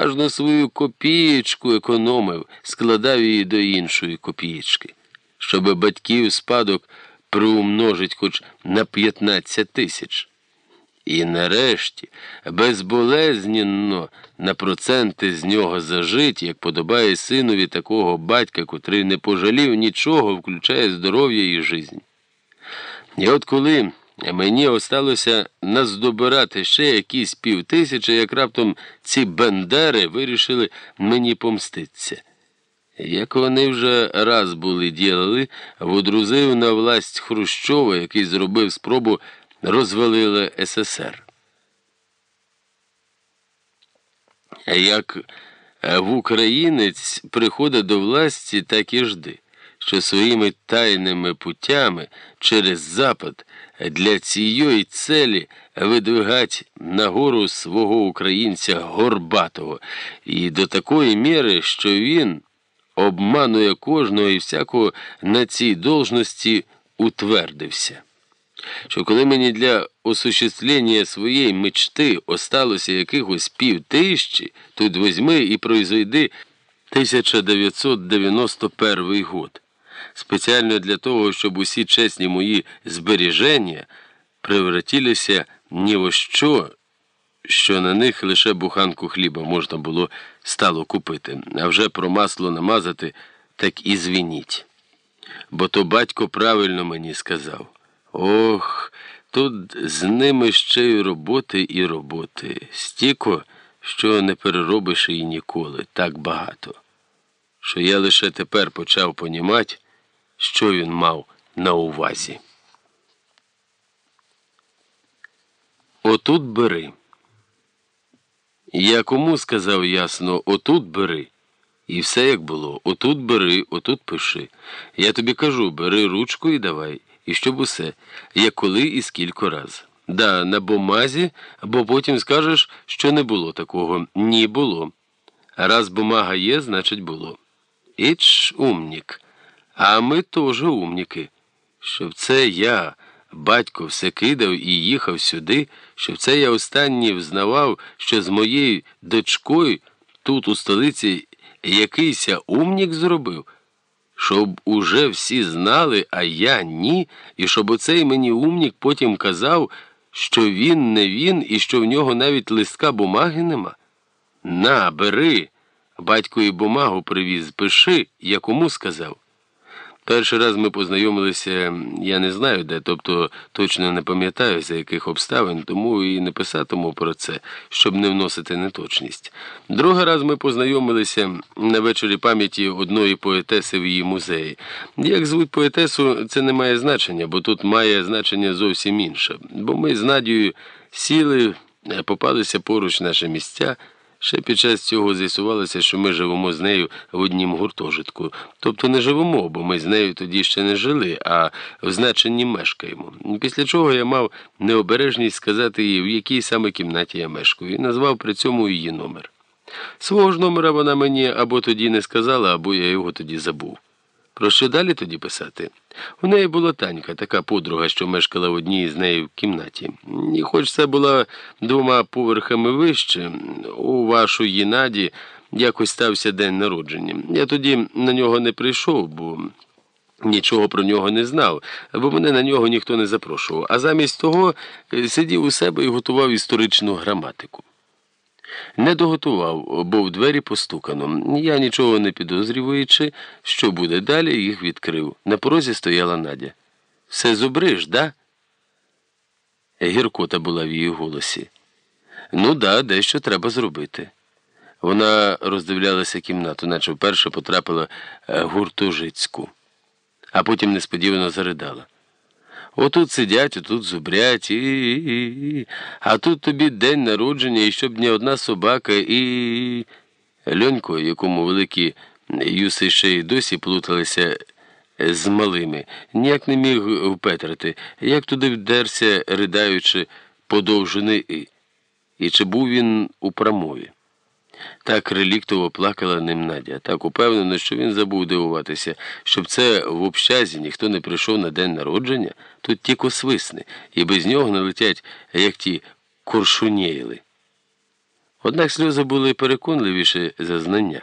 кожну свою копієчку економив, складав її до іншої копієчки, щоб батьків спадок приумножить хоч на 15 тисяч. І нарешті безболезненно на проценти з нього зажить, як подобає синові такого батька, котрий не пожалів нічого, включає здоров'я і жизнь. І от коли мені осталося наздобирати ще якісь півтисячі, як раптом ці бендери вирішили мені помститися. Як вони вже раз були ділили, водрузив на власть Хрущова, який зробив спробу розвалили СССР. Як в українець приходить до власті, так і жди, що своїми тайними путями через Запад для цієї целі видвигать нагору свого українця Горбатого і до такої міри, що він обманує кожного і всякого на цій должності утвердився що коли мені для осуществлення своєї мечти осталося якихось пів тисячі, тут возьми і произведи 1991 год. Спеціально для того, щоб усі чесні мої збереження превратилися ні во що, що на них лише буханку хліба можна було стало купити, а вже про масло намазати, так і звініть. Бо то батько правильно мені сказав. Ох, тут з ними ще й роботи і роботи. Стіко, що не переробиш її ніколи, так багато. Що я лише тепер почав понімати, що він мав на увазі. Отут бери. Я кому сказав ясно, отут бери. І все як було. Отут бери, отут пиши. Я тобі кажу, бери ручку і давай і щоб усе, як коли і скільки раз. Да, на бумазі, бо потім скажеш, що не було такого. Ні було. Раз бумага є, значить було. Іч умнік. А ми теж умніки. Щоб це я, батько, все кидав і їхав сюди, щоб це я останній взнавав, що з моєю дочкою тут у столиці якийся умнік зробив щоб уже всі знали, а я ні, і щоб оцей мені умнік потім казав, що він не він і що в нього навіть листка бумаги нема. На, бери. Батько і бумагу привіз, пиши, я кому сказав. Перший раз ми познайомилися, я не знаю де, тобто точно не пам'ятаю, за яких обставин, тому і не писатиму про це, щоб не вносити неточність. Другий раз ми познайомилися на вечорі пам'яті одної поетеси в її музеї. Як звуть поетесу, це не має значення, бо тут має значення зовсім інше. Бо ми з Надією сіли, попалися поруч наші місця. Ще під час цього з'ясувалося, що ми живемо з нею в однім гуртожитку. Тобто не живемо, бо ми з нею тоді ще не жили, а в значенні мешкаємо. Після чого я мав необережність сказати їй, в якій саме кімнаті я мешкаю, і назвав при цьому її номер. Свого ж номера вона мені або тоді не сказала, або я його тоді забув. Про що далі тоді писати? У неї була танька, така подруга, що мешкала в одній з неї в кімнаті. І хоч це була двома поверхами вище, у вашої наді якось стався день народження. Я тоді на нього не прийшов, бо нічого про нього не знав, бо мене на нього ніхто не запрошував. А замість того е, сидів у себе і готував історичну граматику. Не доготував, бо в двері постукано. Я нічого не підозрюючи, що буде далі, їх відкрив. На порозі стояла Надя. Все зубриш, да? Гіркота була в її голосі. Ну да, дещо треба зробити. Вона роздивлялася кімнату, наче вперше потрапила е, гуртожицьку, а потім несподівано заридала. Отут сидять, отут зубрять, і, і, і. а тут тобі день народження, і щоб ні одна собака, і. Льонько, якому великі юси ще й досі плуталися з малими, ніяк не міг впетрити, як туди вдерся, ридаючи подовжений і. І чи був він у прамові? Так реліктово плакала ним Надя, так упевнено, що він забув дивуватися, щоб це в общазі ніхто не прийшов на день народження, тут ті свисне, і без нього не летять, як ті коршуніли. Однак сльози були переконливіше за знання.